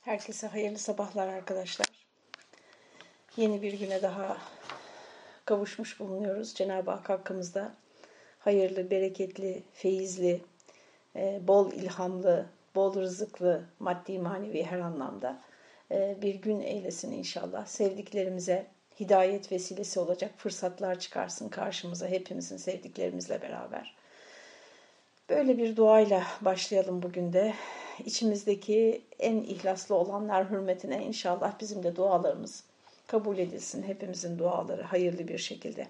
Herkese hayırlı sabahlar arkadaşlar. Yeni bir güne daha kavuşmuş bulunuyoruz. Cenab-ı Hak hakkımızda hayırlı, bereketli, feyizli, e, bol ilhamlı, bol rızıklı, maddi manevi her anlamda e, bir gün eylesin inşallah. Sevdiklerimize hidayet vesilesi olacak fırsatlar çıkarsın karşımıza hepimizin sevdiklerimizle beraber. Böyle bir duayla başlayalım bugün de. İçimizdeki en ihlaslı olanlar hürmetine inşallah bizim de dualarımız kabul edilsin. Hepimizin duaları hayırlı bir şekilde.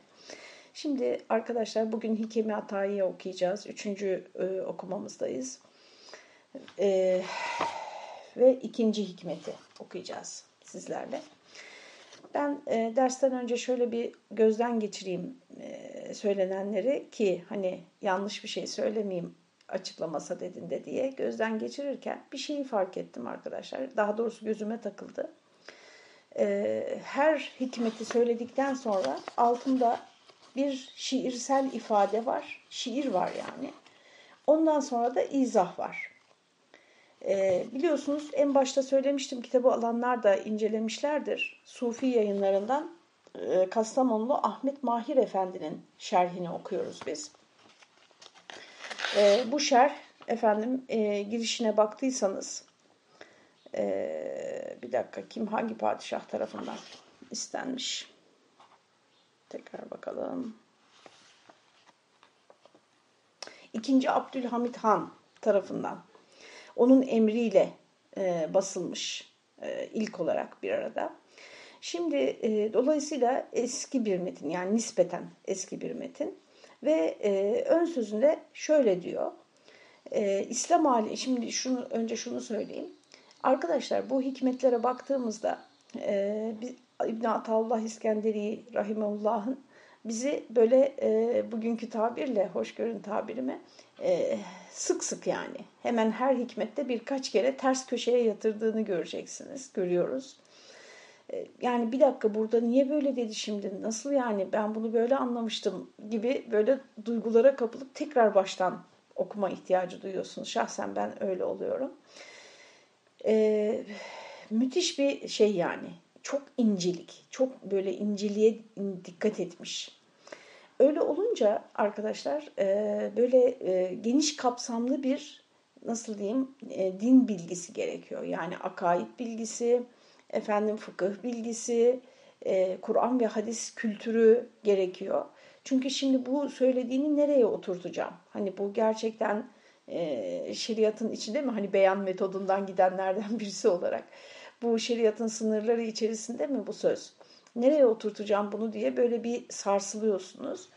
Şimdi arkadaşlar bugün Hikemi Atayi'ye okuyacağız. Üçüncü e, okumamızdayız. E, ve ikinci hikmeti okuyacağız sizlerle. Ben e, dersten önce şöyle bir gözden geçireyim e, söylenenleri ki hani yanlış bir şey söylemeyeyim açıklamasa dedin diye gözden geçirirken bir şeyi fark ettim arkadaşlar. Daha doğrusu gözüme takıldı. E, her hikmeti söyledikten sonra altında bir şiirsel ifade var. Şiir var yani. Ondan sonra da izah var. E, biliyorsunuz en başta söylemiştim kitabı alanlar da incelemişlerdir. Sufi yayınlarından e, Kastamonlu Ahmet Mahir Efendi'nin şerhini okuyoruz biz. E, bu şerh efendim e, girişine baktıysanız e, bir dakika kim hangi padişah tarafından istenmiş? Tekrar bakalım. İkinci Abdülhamit Han tarafından onun emriyle e, basılmış e, ilk olarak bir arada. Şimdi e, dolayısıyla eski bir metin yani nispeten eski bir metin ve e, ön sözünde şöyle diyor. E, İslam hali şimdi şunu önce şunu söyleyeyim. Arkadaşlar bu hikmetlere baktığımızda e, İbn Ataullah İskenderi rahimehullah'ın bizi böyle e, bugünkü tabirle, hoşgörün tabirime e, sık sık yani hemen her hikmette birkaç kere ters köşeye yatırdığını göreceksiniz, görüyoruz. E, yani bir dakika burada niye böyle dedi şimdi, nasıl yani ben bunu böyle anlamıştım gibi böyle duygulara kapılıp tekrar baştan okuma ihtiyacı duyuyorsunuz. Şahsen ben öyle oluyorum. E, müthiş bir şey yani çok incelik, çok böyle inceliğe dikkat etmiş. Öyle olunca arkadaşlar e, böyle e, geniş kapsamlı bir nasıl diyeyim e, din bilgisi gerekiyor. Yani akaid bilgisi, efendim fıkıh bilgisi, Kur'an ve hadis kültürü gerekiyor. Çünkü şimdi bu söylediğini nereye oturtacağım? Hani bu gerçekten şeriatın içinde mi? Hani beyan metodundan gidenlerden birisi olarak bu şeriatın sınırları içerisinde mi bu söz? Nereye oturtacağım bunu diye böyle bir sarsılıyorsunuz.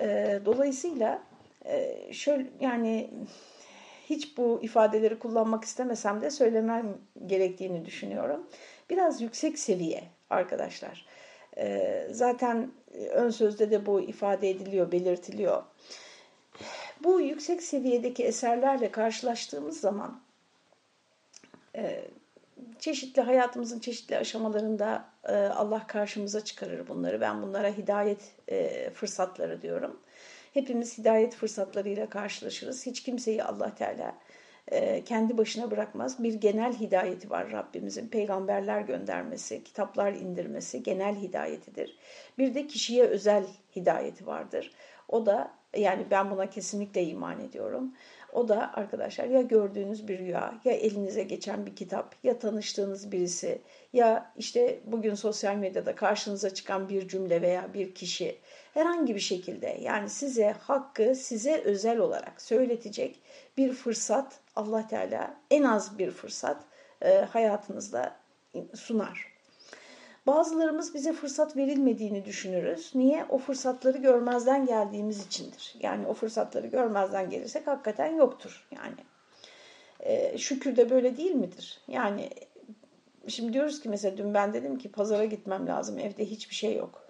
E, dolayısıyla e, şöyle yani hiç bu ifadeleri kullanmak istemesem de söylemem gerektiğini düşünüyorum. Biraz yüksek seviye arkadaşlar. E, zaten ön sözde de bu ifade ediliyor, belirtiliyor. Bu yüksek seviyedeki eserlerle karşılaştığımız zaman e, çeşitli hayatımızın çeşitli aşamalarında e, Allah karşımıza çıkarır bunları. Ben bunlara hidayet e, fırsatları diyorum. Hepimiz hidayet fırsatlarıyla karşılaşırız. Hiç kimseyi Allah Teala kendi başına bırakmaz. Bir genel hidayeti var Rabbimizin. Peygamberler göndermesi, kitaplar indirmesi genel hidayetidir. Bir de kişiye özel hidayeti vardır. O da yani ben buna kesinlikle iman ediyorum. O da arkadaşlar ya gördüğünüz bir rüya, ya elinize geçen bir kitap, ya tanıştığınız birisi, ya işte bugün sosyal medyada karşınıza çıkan bir cümle veya bir kişi herhangi bir şekilde yani size hakkı size özel olarak söyletecek bir fırsat Allah Teala en az bir fırsat e, hayatınızda sunar. Bazılarımız bize fırsat verilmediğini düşünürüz. Niye? O fırsatları görmezden geldiğimiz içindir. Yani o fırsatları görmezden gelirsek hakikaten yoktur. Yani e, şükür de böyle değil midir? Yani şimdi diyoruz ki mesela dün ben dedim ki pazara gitmem lazım evde hiçbir şey yok.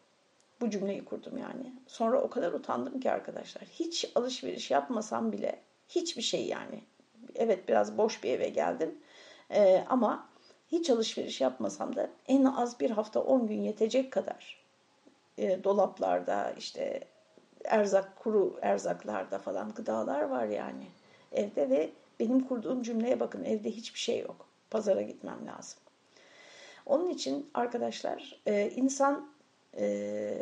Bu cümleyi kurdum yani. Sonra o kadar utandım ki arkadaşlar. Hiç alışveriş yapmasam bile hiçbir şey yani. Evet biraz boş bir eve geldim. Ee, ama hiç alışveriş yapmasam da en az bir hafta 10 gün yetecek kadar e, dolaplarda işte erzak kuru erzaklarda falan gıdalar var yani evde ve benim kurduğum cümleye bakın evde hiçbir şey yok. Pazara gitmem lazım. Onun için arkadaşlar e, insan e,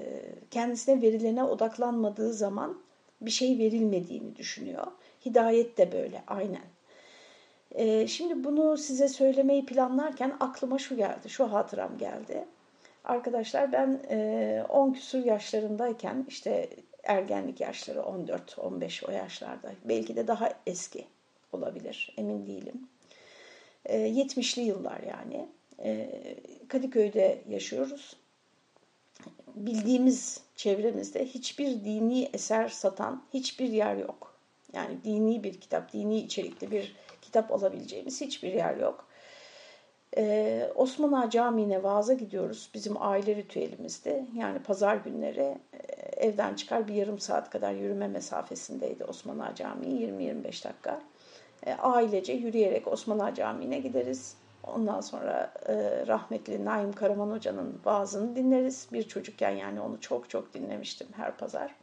kendisine verilerine odaklanmadığı zaman bir şey verilmediğini düşünüyor. Hidayet de böyle aynen. E, şimdi bunu size söylemeyi planlarken aklıma şu geldi, şu hatıram geldi. Arkadaşlar ben 10 küsur yaşlarındayken işte ergenlik yaşları 14-15 o yaşlarda belki de daha eski olabilir emin değilim. 70'li yıllar yani. Kadıköy'de yaşıyoruz bildiğimiz çevremizde hiçbir dini eser satan hiçbir yer yok. Yani dini bir kitap, dini içerikli bir kitap alabileceğimiz hiçbir yer yok. Ee, Osman Ağa Camii'ne vaaza gidiyoruz. Bizim aile ritüelimizde. Yani pazar günleri e, evden çıkar bir yarım saat kadar yürüme mesafesindeydi Osman Ağa Camii 20-25 dakika. E, ailece yürüyerek Osman Ağa Camii'ne gideriz. Ondan sonra e, rahmetli Naim Karaman Hoca'nın vaazını dinleriz. Bir çocukken yani onu çok çok dinlemiştim her pazar.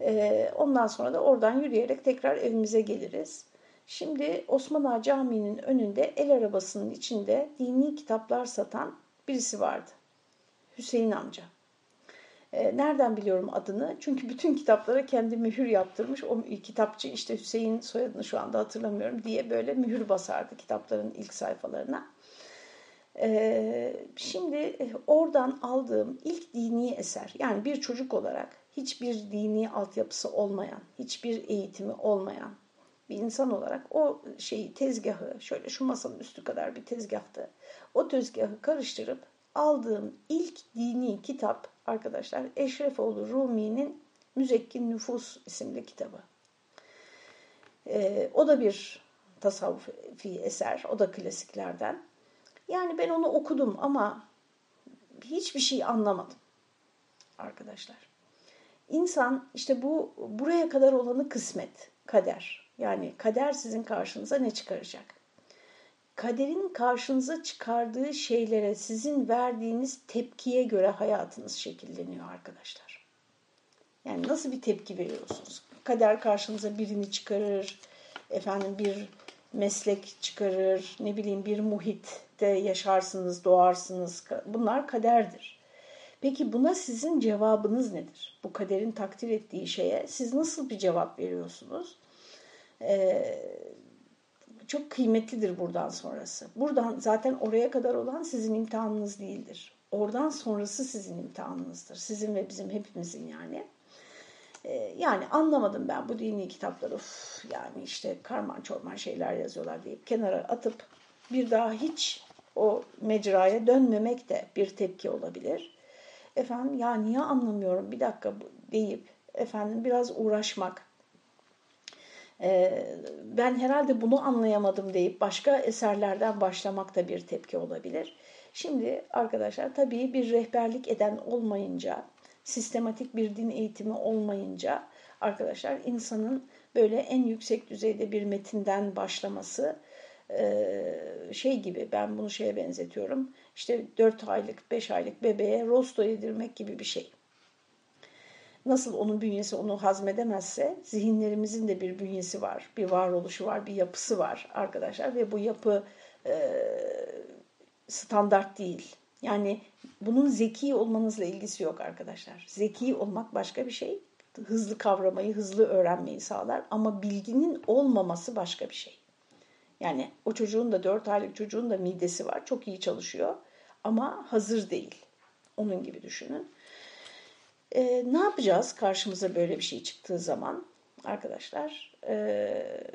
E, ondan sonra da oradan yürüyerek tekrar evimize geliriz. Şimdi Osman Ağa Camii'nin önünde el arabasının içinde dini kitaplar satan birisi vardı. Hüseyin amca. E, nereden biliyorum adını? Çünkü bütün kitaplara kendi mühür yaptırmış. O kitapçı işte Hüseyin soyadını şu anda hatırlamıyorum diye böyle mühür basardı kitapların ilk sayfalarına. E, şimdi e, oradan aldığım ilk dini eser yani bir çocuk olarak hiçbir dini altyapısı olmayan, hiçbir eğitimi olmayan bir insan olarak o şeyi tezgahı şöyle şu masanın üstü kadar bir tezgahtı. O tezgahı karıştırıp aldığım ilk dini kitap arkadaşlar Eşrefoğlu Rumi'nin Müzekkin Nüfus isimli kitabı. Ee, o da bir tasavvufi eser, o da klasiklerden. Yani ben onu okudum ama hiçbir şey anlamadım arkadaşlar. İnsan işte bu buraya kadar olanı kısmet, kader. Yani kader sizin karşınıza ne çıkaracak? kaderin karşınıza çıkardığı şeylere sizin verdiğiniz tepkiye göre hayatınız şekilleniyor arkadaşlar. Yani nasıl bir tepki veriyorsunuz? Kader karşınıza birini çıkarır, efendim bir meslek çıkarır, ne bileyim bir muhitte yaşarsınız, doğarsınız. Bunlar kaderdir. Peki buna sizin cevabınız nedir? Bu kaderin takdir ettiği şeye siz nasıl bir cevap veriyorsunuz? Ee, çok kıymetlidir buradan sonrası. Buradan zaten oraya kadar olan sizin imtihanınız değildir. Oradan sonrası sizin imtihanınızdır. Sizin ve bizim hepimizin yani. Ee, yani anlamadım ben bu dini kitapları. Uf, yani işte karman çorman şeyler yazıyorlar deyip kenara atıp bir daha hiç o mecraya dönmemek de bir tepki olabilir. Efendim ya niye anlamıyorum bir dakika deyip efendim biraz uğraşmak, ee, ben herhalde bunu anlayamadım deyip başka eserlerden başlamak da bir tepki olabilir. Şimdi arkadaşlar tabii bir rehberlik eden olmayınca, sistematik bir din eğitimi olmayınca arkadaşlar insanın böyle en yüksek düzeyde bir metinden başlaması şey gibi ben bunu şeye benzetiyorum. İşte 4 aylık 5 aylık bebeğe rosto yedirmek gibi bir şey nasıl onun bünyesi onu hazmedemezse zihinlerimizin de bir bünyesi var, bir varoluşu var, bir yapısı var arkadaşlar ve bu yapı e, standart değil. Yani bunun zeki olmanızla ilgisi yok arkadaşlar. Zeki olmak başka bir şey. Hızlı kavramayı, hızlı öğrenmeyi sağlar ama bilginin olmaması başka bir şey. Yani o çocuğun da 4 aylık çocuğun da midesi var. Çok iyi çalışıyor ama hazır değil. Onun gibi düşünün. E, ne yapacağız karşımıza böyle bir şey çıktığı zaman arkadaşlar? E,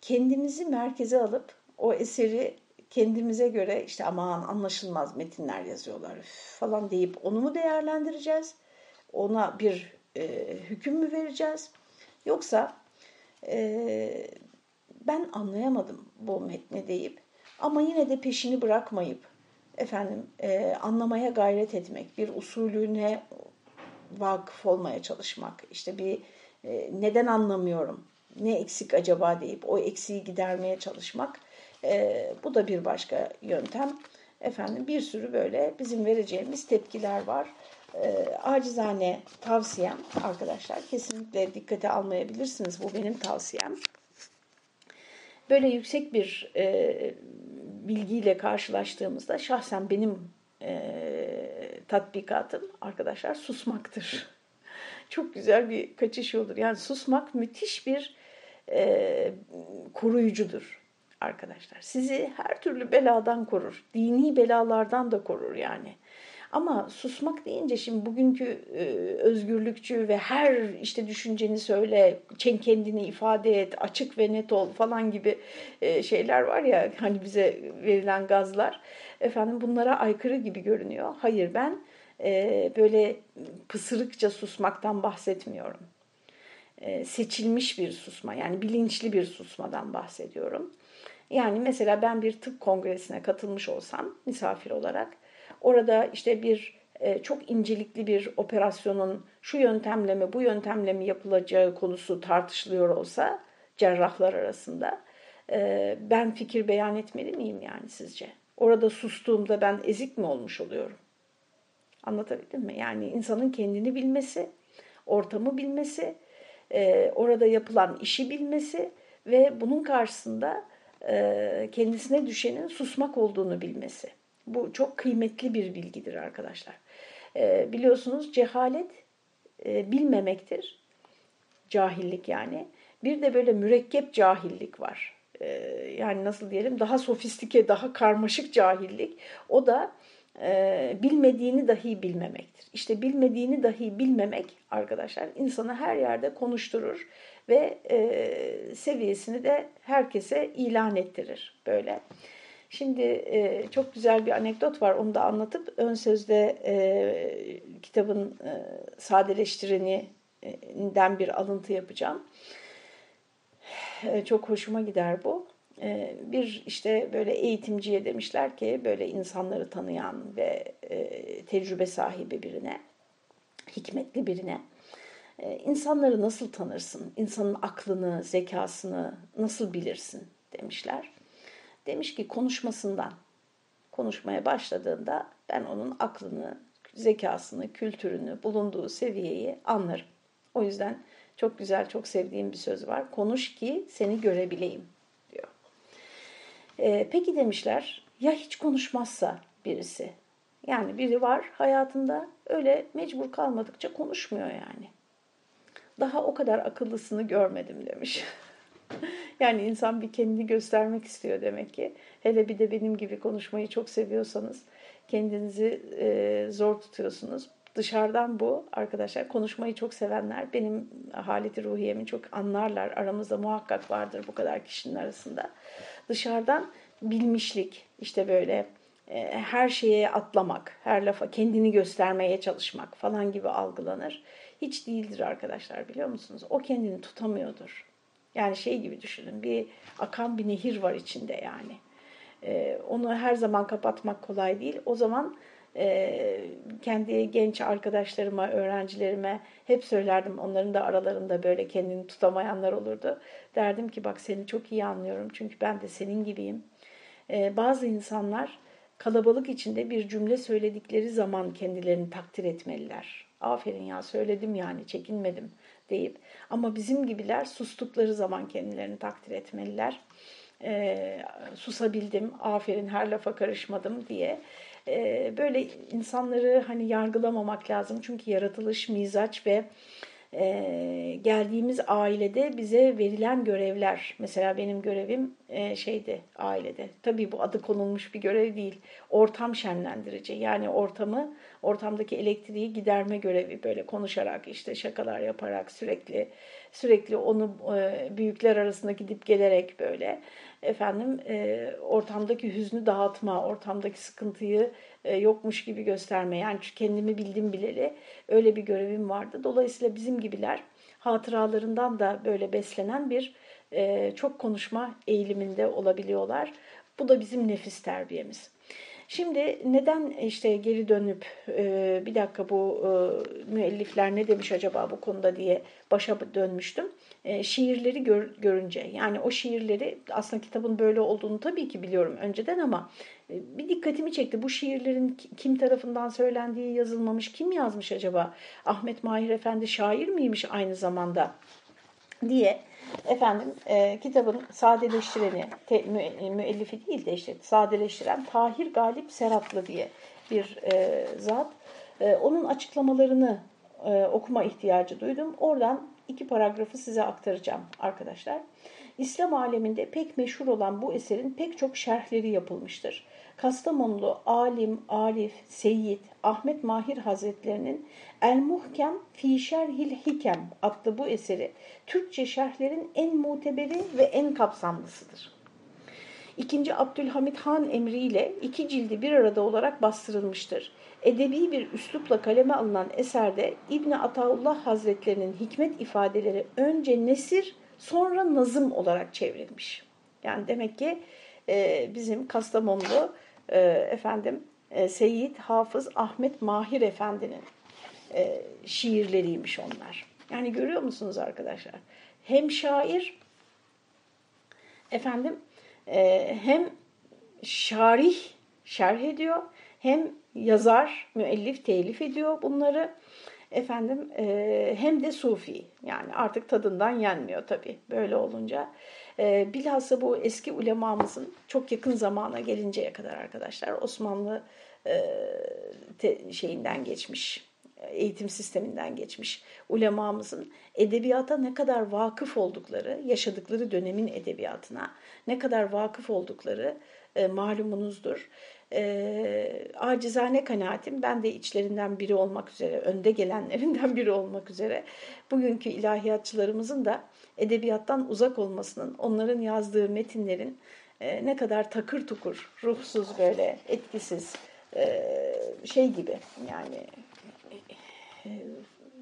kendimizi merkeze alıp o eseri kendimize göre işte aman anlaşılmaz metinler yazıyorlar falan deyip onu mu değerlendireceğiz? Ona bir e, hüküm mü vereceğiz? Yoksa e, ben anlayamadım bu metni deyip ama yine de peşini bırakmayıp efendim e, anlamaya gayret etmek, bir usulüne vakıf olmaya çalışmak. İşte bir e, neden anlamıyorum, ne eksik acaba deyip o eksiği gidermeye çalışmak. E, bu da bir başka yöntem. Efendim bir sürü böyle bizim vereceğimiz tepkiler var. E, acizane tavsiyem arkadaşlar kesinlikle dikkate almayabilirsiniz. Bu benim tavsiyem. Böyle yüksek bir e, bilgiyle karşılaştığımızda şahsen benim e, tatbikatım arkadaşlar susmaktır. Çok güzel bir kaçış yoldur. Yani susmak müthiş bir e, koruyucudur arkadaşlar. Sizi her türlü beladan korur. Dini belalardan da korur yani. Ama susmak deyince şimdi bugünkü e, özgürlükçü ve her işte düşünceni söyle, kendini ifade et, açık ve net ol falan gibi e, şeyler var ya hani bize verilen gazlar. Efendim bunlara aykırı gibi görünüyor. Hayır ben e, böyle pısırıkça susmaktan bahsetmiyorum. E, seçilmiş bir susma yani bilinçli bir susmadan bahsediyorum. Yani mesela ben bir tıp kongresine katılmış olsam misafir olarak orada işte bir e, çok incelikli bir operasyonun şu yöntemle mi bu yöntemle mi yapılacağı konusu tartışılıyor olsa cerrahlar arasında e, ben fikir beyan etmeli miyim yani sizce? Orada sustuğumda ben ezik mi olmuş oluyorum? Anlatabildim mi? Yani insanın kendini bilmesi, ortamı bilmesi, e, orada yapılan işi bilmesi ve bunun karşısında kendisine düşenin susmak olduğunu bilmesi. Bu çok kıymetli bir bilgidir arkadaşlar. E, biliyorsunuz cehalet e, bilmemektir. Cahillik yani. Bir de böyle mürekkep cahillik var. E, yani nasıl diyelim daha sofistike, daha karmaşık cahillik. O da e, bilmediğini dahi bilmemektir. İşte bilmediğini dahi bilmemek arkadaşlar insanı her yerde konuşturur ve e, seviyesini de herkese ilan ettirir böyle. Şimdi e, çok güzel bir anekdot var onu da anlatıp ön sözde e, kitabın e, sadeleştireninden bir alıntı yapacağım. E, çok hoşuma gider bu. E, bir işte böyle eğitimciye demişler ki böyle insanları tanıyan ve e, tecrübe sahibi birine, hikmetli birine e, insanları nasıl tanırsın? İnsanın aklını, zekasını nasıl bilirsin demişler. Demiş ki konuşmasından. Konuşmaya başladığında ben onun aklını, zekasını, kültürünü, bulunduğu seviyeyi anlarım. O yüzden çok güzel, çok sevdiğim bir söz var. Konuş ki seni görebileyim diyor. Ee, peki demişler ya hiç konuşmazsa birisi? Yani biri var hayatında öyle mecbur kalmadıkça konuşmuyor yani. Daha o kadar akıllısını görmedim demiş. yani insan bir kendini göstermek istiyor demek ki. Hele bir de benim gibi konuşmayı çok seviyorsanız kendinizi e, zor tutuyorsunuz. Dışarıdan bu arkadaşlar konuşmayı çok sevenler benim haleti ruhiyemi çok anlarlar. Aramızda muhakkak vardır bu kadar kişinin arasında. Dışarıdan bilmişlik işte böyle e, her şeye atlamak, her lafa kendini göstermeye çalışmak falan gibi algılanır. Hiç değildir arkadaşlar biliyor musunuz? O kendini tutamıyordur. Yani şey gibi düşünün bir akan bir nehir var içinde yani. Ee, onu her zaman kapatmak kolay değil. O zaman e, kendi genç arkadaşlarıma, öğrencilerime hep söylerdim. Onların da aralarında böyle kendini tutamayanlar olurdu. Derdim ki bak seni çok iyi anlıyorum çünkü ben de senin gibiyim. Ee, bazı insanlar kalabalık içinde bir cümle söyledikleri zaman kendilerini takdir etmeliler. Aferin ya söyledim yani çekinmedim deyip ama bizim gibiler sustukları zaman kendilerini takdir etmeliler. E, susabildim, aferin her lafa karışmadım diye. E, böyle insanları hani yargılamamak lazım. Çünkü yaratılış, mizaç ve e, geldiğimiz ailede bize verilen görevler. Mesela benim görevim e, şeydi ailede. Tabii bu adı konulmuş bir görev değil. Ortam şenlendirici. Yani ortamı, ortamdaki elektriği giderme görevi. Böyle konuşarak işte şakalar yaparak sürekli sürekli onu e, büyükler arasında gidip gelerek böyle efendim e, ortamdaki hüznü dağıtma, ortamdaki sıkıntıyı e, yokmuş gibi gösterme. Yani kendimi bildim bileli öyle bir görevim vardı. Dolayısıyla bizim gibiler hatıralarından da böyle beslenen bir çok konuşma eğiliminde olabiliyorlar. Bu da bizim nefis terbiyemiz. Şimdi neden işte geri dönüp e, bir dakika bu e, müellifler ne demiş acaba bu konuda diye başa dönmüştüm. E, şiirleri gör, görünce yani o şiirleri aslında kitabın böyle olduğunu tabii ki biliyorum önceden ama e, bir dikkatimi çekti. Bu şiirlerin kim tarafından söylendiği yazılmamış. Kim yazmış acaba? Ahmet Mahir Efendi şair miymiş aynı zamanda? diye efendim e, kitabın sadeleştireni, te, mü, müellifi değil de işte sadeleştiren Tahir Galip Seraplı diye bir e, zat. E, onun açıklamalarını e, okuma ihtiyacı duydum. Oradan iki paragrafı size aktaracağım arkadaşlar. İslam aleminde pek meşhur olan bu eserin pek çok şerhleri yapılmıştır. Kastamonlu alim, arif, seyyid Ahmet Mahir Hazretlerinin El Muhkem Fi Şerhil Hikem adlı bu eseri Türkçe şerhlerin en muteberi ve en kapsamlısıdır. İkinci Abdülhamit Han emriyle iki cildi bir arada olarak bastırılmıştır. Edebi bir üslupla kaleme alınan eserde İbni Ataullah Hazretlerinin hikmet ifadeleri önce nesir sonra nazım olarak çevrilmiş. Yani demek ki e, bizim Kastamonlu e, efendim e, Seyyid Hafız Ahmet Mahir Efendi'nin e, şiirleriymiş onlar. Yani görüyor musunuz arkadaşlar? Hem şair efendim e, hem şarih şerh ediyor hem yazar, müellif telif ediyor bunları. Efendim e, hem de sufi yani artık tadından yenmiyor tabii böyle olunca. E, bilhassa bu eski ulemamızın çok yakın zamana gelinceye kadar arkadaşlar Osmanlı e, te, şeyinden geçmiş eğitim sisteminden geçmiş ulemamızın edebiyata ne kadar vakıf oldukları, yaşadıkları dönemin edebiyatına ne kadar vakıf oldukları e, malumunuzdur. E, acizane kanaatim, ben de içlerinden biri olmak üzere, önde gelenlerinden biri olmak üzere, bugünkü ilahiyatçılarımızın da edebiyattan uzak olmasının, onların yazdığı metinlerin e, ne kadar takır tukur, ruhsuz böyle, etkisiz, e, şey gibi yani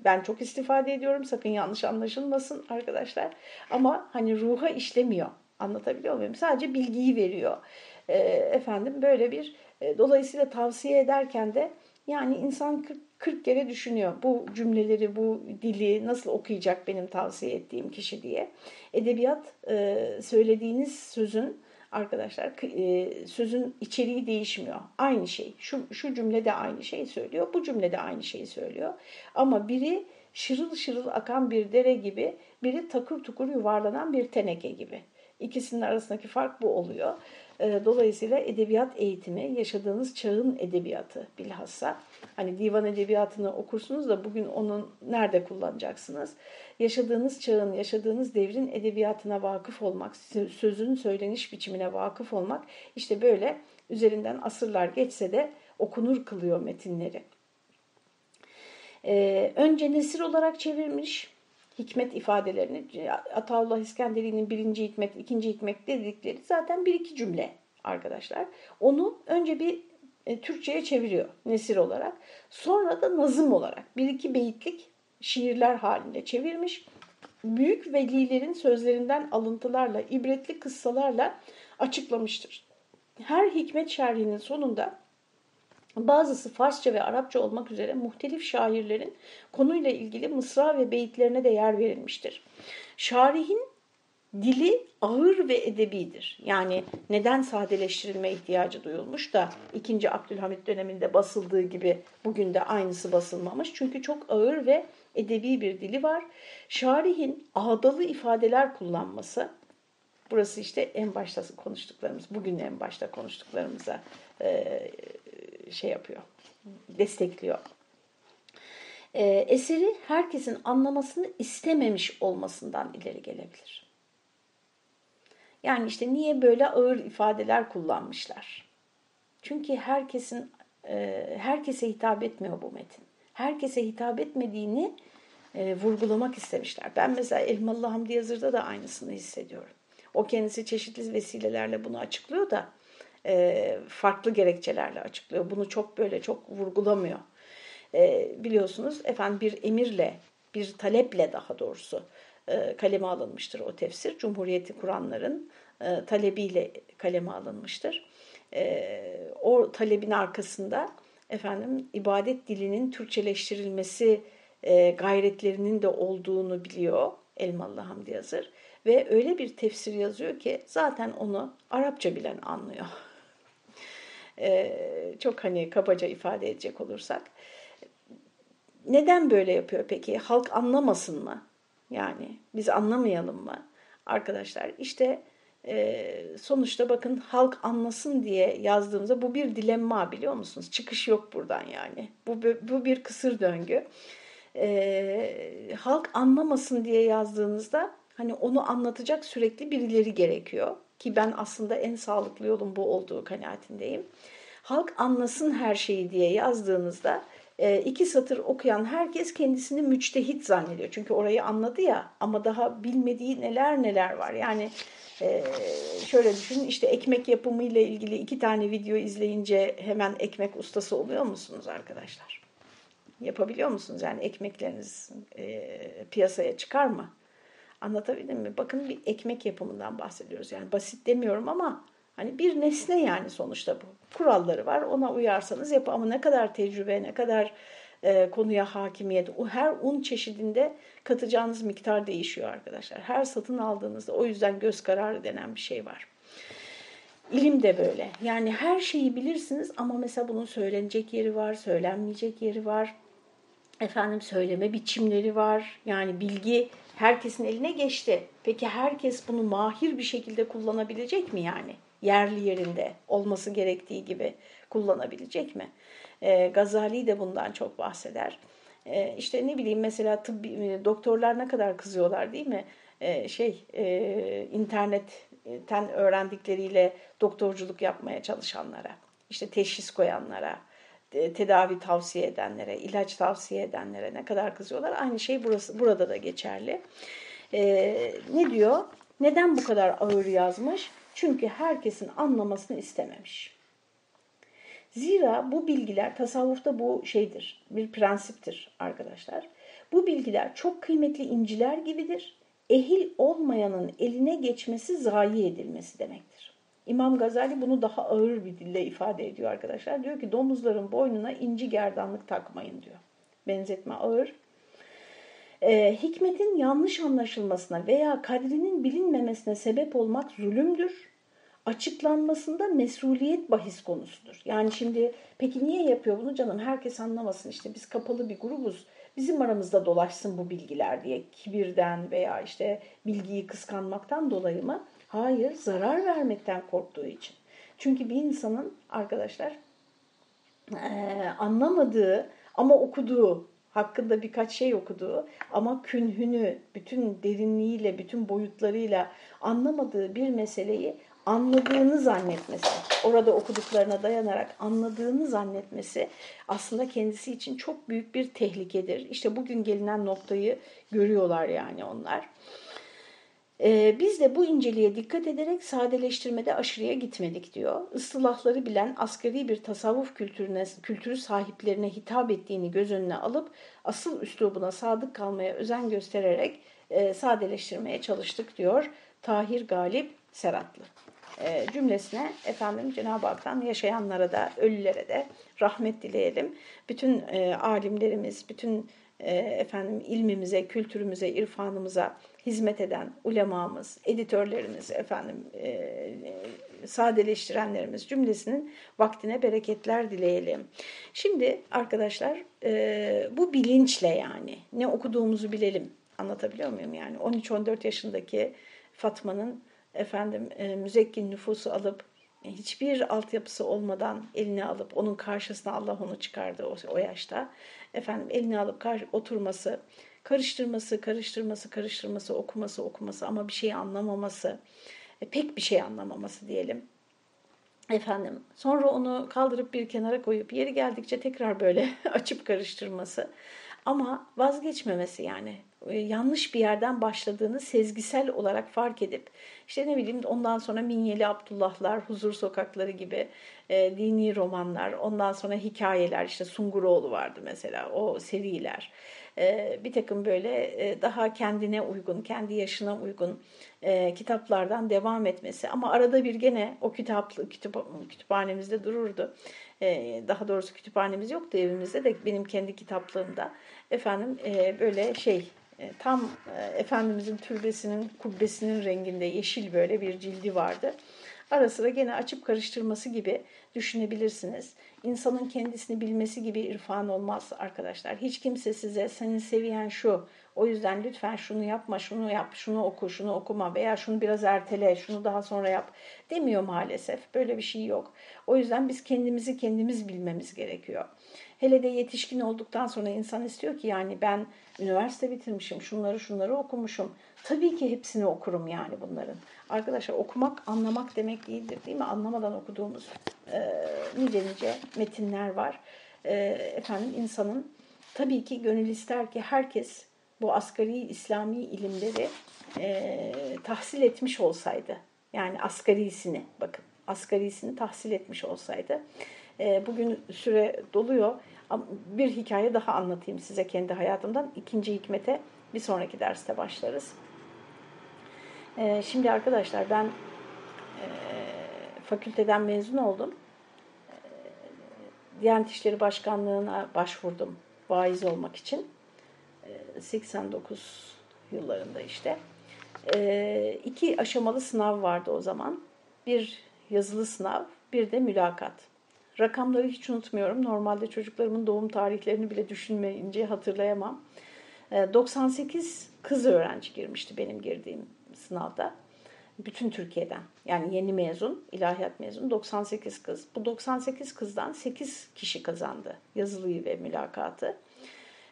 ben çok istifade ediyorum. Sakın yanlış anlaşılmasın arkadaşlar. Ama hani ruha işlemiyor. Anlatabiliyor muyum? Sadece bilgiyi veriyor. E, efendim böyle bir e, dolayısıyla tavsiye ederken de yani insan 40, 40 kere düşünüyor bu cümleleri, bu dili nasıl okuyacak benim tavsiye ettiğim kişi diye. Edebiyat e, söylediğiniz sözün arkadaşlar e, sözün içeriği değişmiyor. Aynı şey. Şu, şu cümlede aynı şeyi söylüyor. Bu cümlede aynı şeyi söylüyor. Ama biri şırıl şırıl akan bir dere gibi, biri takır tukur yuvarlanan bir teneke gibi. İkisinin arasındaki fark bu oluyor. E, dolayısıyla edebiyat eğitimi, yaşadığınız çağın edebiyatı bilhassa. Hani divan edebiyatını okursunuz da bugün onu nerede kullanacaksınız? Yaşadığınız çağın, yaşadığınız devrin edebiyatına vakıf olmak, sözün söyleniş biçimine vakıf olmak işte böyle üzerinden asırlar geçse de okunur kılıyor metinleri. Ee, önce nesir olarak çevirmiş, hikmet ifadelerini Ataullah İskenderi'nin birinci hikmet, ikinci hikmet dedikleri zaten bir iki cümle arkadaşlar. Onu önce bir e, Türkçe'ye çeviriyor nesir olarak. Sonra da nazım olarak bir iki beyitlik şiirler halinde çevirmiş. Büyük velilerin sözlerinden alıntılarla, ibretli kıssalarla açıklamıştır. Her hikmet şerhinin sonunda Bazısı Farsça ve Arapça olmak üzere muhtelif şairlerin konuyla ilgili mısra ve beyitlerine de yer verilmiştir. Şarihin dili ağır ve edebidir. Yani neden sadeleştirilme ihtiyacı duyulmuş da 2. Abdülhamit döneminde basıldığı gibi bugün de aynısı basılmamış. Çünkü çok ağır ve edebi bir dili var. Şarihin ağdalı ifadeler kullanması, burası işte en başta konuştuklarımız, bugün en başta konuştuklarımıza şey yapıyor, destekliyor. E, eseri herkesin anlamasını istememiş olmasından ileri gelebilir. Yani işte niye böyle ağır ifadeler kullanmışlar? Çünkü herkesin e, herkese hitap etmiyor bu metin. Herkese hitap etmediğini e, vurgulamak istemişler. Ben mesela Elmalı Hamdi Yazır'da da aynısını hissediyorum. O kendisi çeşitli vesilelerle bunu açıklıyor da e, farklı gerekçelerle açıklıyor. Bunu çok böyle çok vurgulamıyor. E, biliyorsunuz efendim bir emirle, bir taleple daha doğrusu e, kaleme alınmıştır o tefsir. Cumhuriyeti kuranların e, talebiyle kaleme alınmıştır. E, o talebin arkasında efendim ibadet dilinin Türkçeleştirilmesi e, gayretlerinin de olduğunu biliyor Elmalı Hamdi Yazır. Ve öyle bir tefsir yazıyor ki zaten onu Arapça bilen anlıyor. Çok hani kabaca ifade edecek olursak. Neden böyle yapıyor peki? Halk anlamasın mı? Yani biz anlamayalım mı? Arkadaşlar işte sonuçta bakın halk anlasın diye yazdığımızda bu bir dilemma biliyor musunuz? Çıkış yok buradan yani. Bu, bu bir kısır döngü. Halk anlamasın diye yazdığınızda hani onu anlatacak sürekli birileri gerekiyor. Ki ben aslında en sağlıklı yolun bu olduğu kanaatindeyim. Halk anlasın her şeyi diye yazdığınızda e, iki satır okuyan herkes kendisini müçtehit zannediyor. Çünkü orayı anladı ya ama daha bilmediği neler neler var. Yani e, şöyle düşünün işte ekmek yapımı ile ilgili iki tane video izleyince hemen ekmek ustası oluyor musunuz arkadaşlar? Yapabiliyor musunuz? Yani ekmekleriniz e, piyasaya çıkar mı? Anlatabildim mi? Bakın bir ekmek yapımından bahsediyoruz. Yani basit demiyorum ama hani bir nesne yani sonuçta bu. Kuralları var. Ona uyarsanız yapın. Ama ne kadar tecrübe, ne kadar e, konuya hakimiyet. O her un çeşidinde katacağınız miktar değişiyor arkadaşlar. Her satın aldığınızda o yüzden göz kararı denen bir şey var. İlim de böyle. Yani her şeyi bilirsiniz ama mesela bunun söylenecek yeri var, söylenmeyecek yeri var. Efendim söyleme biçimleri var. Yani bilgi herkesin eline geçti. Peki herkes bunu mahir bir şekilde kullanabilecek mi yani? Yerli yerinde olması gerektiği gibi kullanabilecek mi? E, Gazali de bundan çok bahseder. E, işte ne bileyim mesela tıbbi, e, doktorlar ne kadar kızıyorlar değil mi? E, şey e, internetten öğrendikleriyle doktorculuk yapmaya çalışanlara, işte teşhis koyanlara, tedavi tavsiye edenlere, ilaç tavsiye edenlere ne kadar kızıyorlar. Aynı şey burası, burada da geçerli. Ee, ne diyor? Neden bu kadar ağır yazmış? Çünkü herkesin anlamasını istememiş. Zira bu bilgiler tasavvufta bu şeydir, bir prensiptir arkadaşlar. Bu bilgiler çok kıymetli inciler gibidir. Ehil olmayanın eline geçmesi zayi edilmesi demektir. İmam Gazali bunu daha ağır bir dille ifade ediyor arkadaşlar. Diyor ki domuzların boynuna inci gerdanlık takmayın diyor. Benzetme ağır. Ee, hikmetin yanlış anlaşılmasına veya kadrinin bilinmemesine sebep olmak zulümdür. Açıklanmasında mesuliyet bahis konusudur. Yani şimdi peki niye yapıyor bunu canım? Herkes anlamasın işte biz kapalı bir grubuz. Bizim aramızda dolaşsın bu bilgiler diye kibirden veya işte bilgiyi kıskanmaktan dolayı mı? Hayır, zarar vermekten korktuğu için. Çünkü bir insanın arkadaşlar anlamadığı ama okuduğu, hakkında birkaç şey okuduğu ama künhünü bütün derinliğiyle, bütün boyutlarıyla anlamadığı bir meseleyi anladığını zannetmesi, orada okuduklarına dayanarak anladığını zannetmesi aslında kendisi için çok büyük bir tehlikedir. İşte bugün gelinen noktayı görüyorlar yani onlar. Ee, biz de bu inceliğe dikkat ederek sadeleştirmede aşırıya gitmedik diyor. Istilahları bilen asgari bir tasavvuf kültürüne, kültürü sahiplerine hitap ettiğini göz önüne alıp asıl üslubuna sadık kalmaya özen göstererek e, sadeleştirmeye çalıştık diyor Tahir Galip Seratlı. E, cümlesine efendim Cenab-ı Hak'tan yaşayanlara da ölülere de rahmet dileyelim. Bütün e, alimlerimiz, bütün e, efendim ilmimize, kültürümüze, irfanımıza hizmet eden ulemamız, editörlerimiz, efendim e, sadeleştirenlerimiz cümlesinin vaktine bereketler dileyelim. Şimdi arkadaşlar e, bu bilinçle yani ne okuduğumuzu bilelim. Anlatabiliyor muyum yani? 13-14 yaşındaki Fatma'nın efendim e, müzekkin nüfusu alıp hiçbir altyapısı olmadan eline alıp onun karşısına Allah onu çıkardı o, o yaşta. Efendim elini alıp karşı, oturması, karıştırması, karıştırması, karıştırması, okuması, okuması ama bir şey anlamaması, e, pek bir şey anlamaması diyelim. Efendim sonra onu kaldırıp bir kenara koyup yeri geldikçe tekrar böyle açıp karıştırması ama vazgeçmemesi yani e, yanlış bir yerden başladığını sezgisel olarak fark edip işte ne bileyim ondan sonra Minyeli Abdullahlar, Huzur Sokakları gibi e, dini romanlar, ondan sonra hikayeler işte Sunguroğlu vardı mesela o seriler. E, bir takım böyle e, daha kendine uygun, kendi yaşına uygun e, kitaplardan devam etmesi. Ama arada bir gene o kitap, kitap kütüphanemizde dururdu. E, daha doğrusu kütüphanemiz yoktu evimizde de benim kendi kitaplığımda. Efendim e, böyle şey e, tam e, Efendimizin türbesinin kubbesinin renginde yeşil böyle bir cildi vardı. Ara sıra gene açıp karıştırması gibi düşünebilirsiniz. İnsanın kendisini bilmesi gibi irfan olmaz arkadaşlar. Hiç kimse size senin seviyen şu, O yüzden lütfen şunu yapma, şunu yap, şunu oku, şunu okuma veya şunu biraz ertele, şunu daha sonra yap demiyor maalesef. Böyle bir şey yok. O yüzden biz kendimizi kendimiz bilmemiz gerekiyor. Hele de yetişkin olduktan sonra insan istiyor ki yani ben üniversite bitirmişim, şunları şunları okumuşum. Tabii ki hepsini okurum yani bunların. Arkadaşlar okumak anlamak demek değildir değil mi? Anlamadan okuduğumuz e, nice nice metinler var. E, efendim insanın tabii ki gönül ister ki herkes bu asgari İslami ilimleri e, tahsil etmiş olsaydı. Yani asgarisini bakın asgarisini tahsil etmiş olsaydı. E, bugün süre doluyor. Bir hikaye daha anlatayım size kendi hayatımdan. İkinci hikmete bir sonraki derste başlarız. E, şimdi arkadaşlar ben e, fakülteden mezun oldum. E, Diyanet İşleri Başkanlığı'na başvurdum vaiz olmak için. 89 yıllarında işte. iki aşamalı sınav vardı o zaman. Bir yazılı sınav, bir de mülakat. Rakamları hiç unutmuyorum. Normalde çocuklarımın doğum tarihlerini bile düşünmeyince hatırlayamam. 98 kız öğrenci girmişti benim girdiğim sınavda. Bütün Türkiye'den. Yani yeni mezun, ilahiyat mezunu 98 kız. Bu 98 kızdan 8 kişi kazandı yazılıyı ve mülakatı.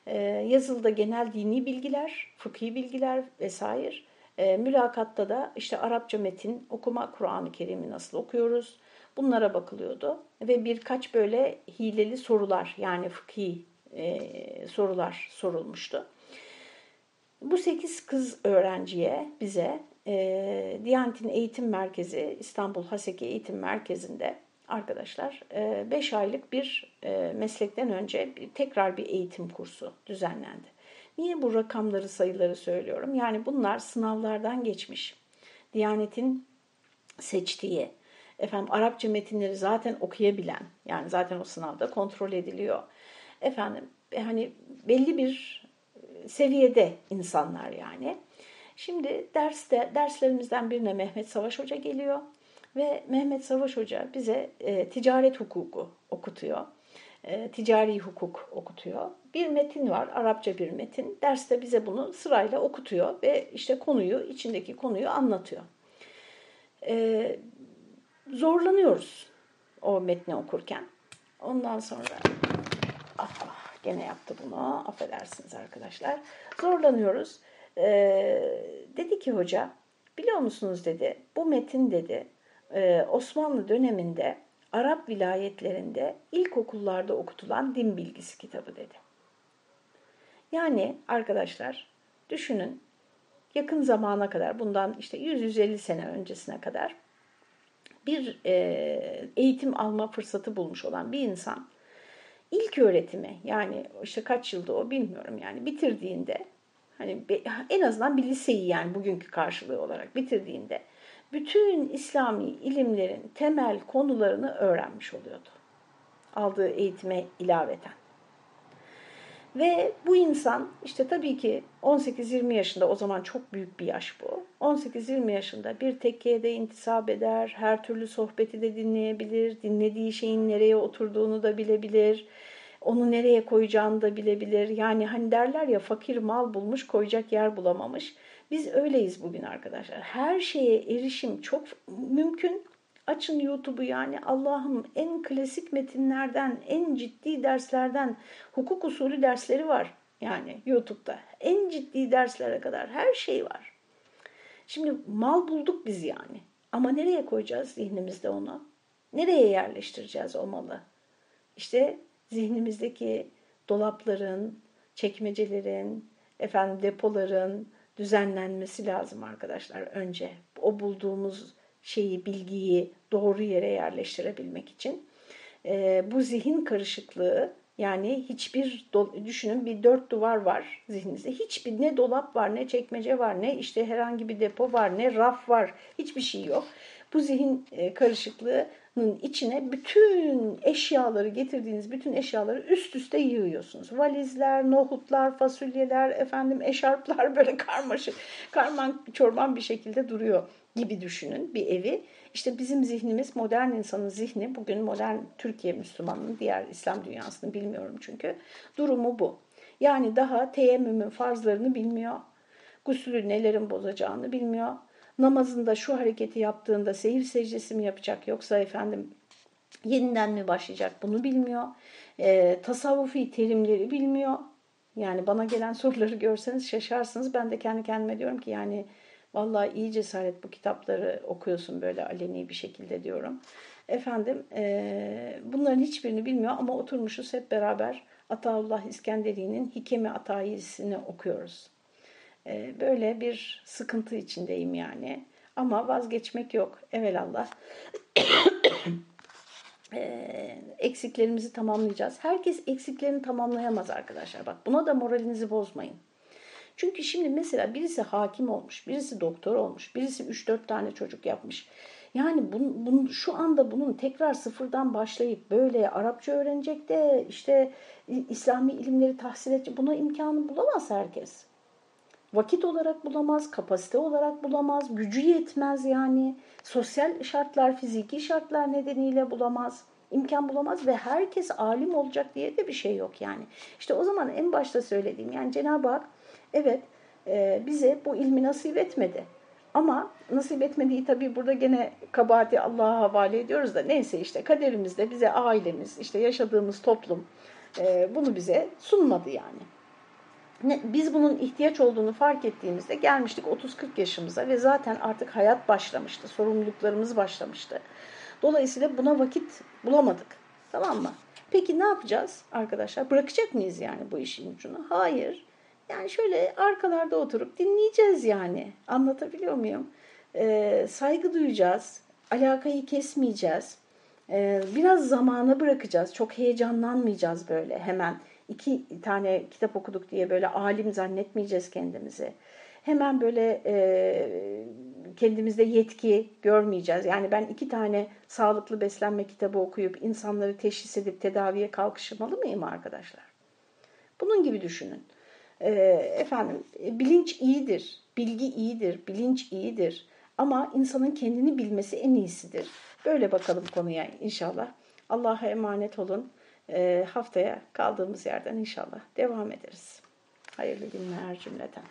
Ee, yazılıda genel dini bilgiler, fıkhi bilgiler vesaire. Ee, mülakatta da işte Arapça metin, okuma Kur'an-ı Kerim'i nasıl okuyoruz? Bunlara bakılıyordu. Ve birkaç böyle hileli sorular yani fıkhi e, sorular sorulmuştu. Bu 8 kız öğrenciye bize e, Diyanet'in eğitim merkezi İstanbul Haseki Eğitim Merkezi'nde arkadaşlar 5 e, aylık bir e, meslekten önce tekrar bir eğitim kursu düzenlendi. Niye bu rakamları sayıları söylüyorum? Yani bunlar sınavlardan geçmiş. Diyanet'in seçtiği, efendim Arapça metinleri zaten okuyabilen, yani zaten o sınavda kontrol ediliyor. Efendim hani belli bir seviyede insanlar yani. Şimdi derste derslerimizden birine Mehmet Savaş Hoca geliyor ve Mehmet Savaş Hoca bize e, ticaret hukuku okutuyor. E, ticari hukuk okutuyor. Bir metin var, Arapça bir metin. Derste bize bunu sırayla okutuyor ve işte konuyu, içindeki konuyu anlatıyor. E, zorlanıyoruz o metni okurken. Ondan sonra ah, gene yaptı bunu. Affedersiniz arkadaşlar. Zorlanıyoruz. Ee, dedi ki hoca biliyor musunuz dedi bu metin dedi e, Osmanlı döneminde Arap vilayetlerinde ilkokullarda okutulan din bilgisi kitabı dedi. Yani arkadaşlar düşünün yakın zamana kadar bundan işte 100-150 sene öncesine kadar bir e, eğitim alma fırsatı bulmuş olan bir insan ilk öğretimi yani işte kaç yılda o bilmiyorum yani bitirdiğinde hani en azından bir liseyi yani bugünkü karşılığı olarak bitirdiğinde bütün İslami ilimlerin temel konularını öğrenmiş oluyordu. Aldığı eğitime ilaveten. Ve bu insan işte tabii ki 18-20 yaşında o zaman çok büyük bir yaş bu. 18-20 yaşında bir tekkeye de intisap eder, her türlü sohbeti de dinleyebilir, dinlediği şeyin nereye oturduğunu da bilebilir onu nereye koyacağını da bilebilir. Yani hani derler ya fakir mal bulmuş koyacak yer bulamamış. Biz öyleyiz bugün arkadaşlar. Her şeye erişim çok mümkün. Açın YouTube'u yani Allah'ım en klasik metinlerden, en ciddi derslerden hukuk usulü dersleri var. Yani YouTube'da en ciddi derslere kadar her şey var. Şimdi mal bulduk biz yani. Ama nereye koyacağız zihnimizde onu? Nereye yerleştireceğiz o malı? İşte zihnimizdeki dolapların, çekmecelerin, efendim depoların düzenlenmesi lazım arkadaşlar önce. O bulduğumuz şeyi, bilgiyi doğru yere yerleştirebilmek için. E, bu zihin karışıklığı yani hiçbir düşünün bir dört duvar var zihninizde. Hiçbir ne dolap var, ne çekmece var, ne işte herhangi bir depo var, ne raf var. Hiçbir şey yok. Bu zihin e, karışıklığı içine bütün eşyaları getirdiğiniz bütün eşyaları üst üste yığıyorsunuz. Valizler, nohutlar, fasulyeler, efendim eşarplar böyle karmaşık, karman çorman bir şekilde duruyor gibi düşünün bir evi. İşte bizim zihnimiz, modern insanın zihni, bugün modern Türkiye Müslümanının, diğer İslam dünyasını bilmiyorum çünkü, durumu bu. Yani daha teyemmümün farzlarını bilmiyor. Gusülü nelerin bozacağını bilmiyor. Namazında şu hareketi yaptığında seyir secdesi mi yapacak yoksa efendim yeniden mi başlayacak bunu bilmiyor. E, tasavvufi terimleri bilmiyor. Yani bana gelen soruları görseniz şaşarsınız. Ben de kendi kendime diyorum ki yani vallahi iyi cesaret bu kitapları okuyorsun böyle aleni bir şekilde diyorum. Efendim e, bunların hiçbirini bilmiyor ama oturmuşuz hep beraber Ataullah İskenderi'nin Hikemi Atayisini okuyoruz. E, böyle bir sıkıntı içindeyim yani. Ama vazgeçmek yok. Evelallah. e, eksiklerimizi tamamlayacağız. Herkes eksiklerini tamamlayamaz arkadaşlar. Bak buna da moralinizi bozmayın. Çünkü şimdi mesela birisi hakim olmuş, birisi doktor olmuş, birisi 3-4 tane çocuk yapmış. Yani bunu, bunu, şu anda bunun tekrar sıfırdan başlayıp böyle Arapça öğrenecek de işte İslami ilimleri tahsil edecek buna imkanı bulamaz herkes. Vakit olarak bulamaz, kapasite olarak bulamaz, gücü yetmez yani. Sosyal şartlar, fiziki şartlar nedeniyle bulamaz, imkan bulamaz ve herkes alim olacak diye de bir şey yok yani. İşte o zaman en başta söylediğim yani Cenab-ı Hak evet e, bize bu ilmi nasip etmedi. Ama nasip etmediği tabii burada gene kabahati Allah'a havale ediyoruz da neyse işte kaderimizde bize ailemiz, işte yaşadığımız toplum e, bunu bize sunmadı yani. Biz bunun ihtiyaç olduğunu fark ettiğimizde gelmiştik 30-40 yaşımıza ve zaten artık hayat başlamıştı, sorumluluklarımız başlamıştı. Dolayısıyla buna vakit bulamadık. Tamam mı? Peki ne yapacağız arkadaşlar? Bırakacak mıyız yani bu işin ucunu? Hayır. Yani şöyle arkalarda oturup dinleyeceğiz yani. Anlatabiliyor muyum? Ee, saygı duyacağız. Alakayı kesmeyeceğiz. Ee, biraz zamana bırakacağız. Çok heyecanlanmayacağız böyle hemen. iki tane kitap okuduk diye böyle alim zannetmeyeceğiz kendimizi. Hemen böyle e, kendimizde yetki görmeyeceğiz. Yani ben iki tane sağlıklı beslenme kitabı okuyup insanları teşhis edip tedaviye kalkışmalı mıyım arkadaşlar? Bunun gibi düşünün. E, efendim bilinç iyidir, bilgi iyidir, bilinç iyidir. Ama insanın kendini bilmesi en iyisidir. Böyle bakalım konuya inşallah. Allah'a emanet olun. E, haftaya kaldığımız yerden inşallah devam ederiz. Hayırlı günler cümleten.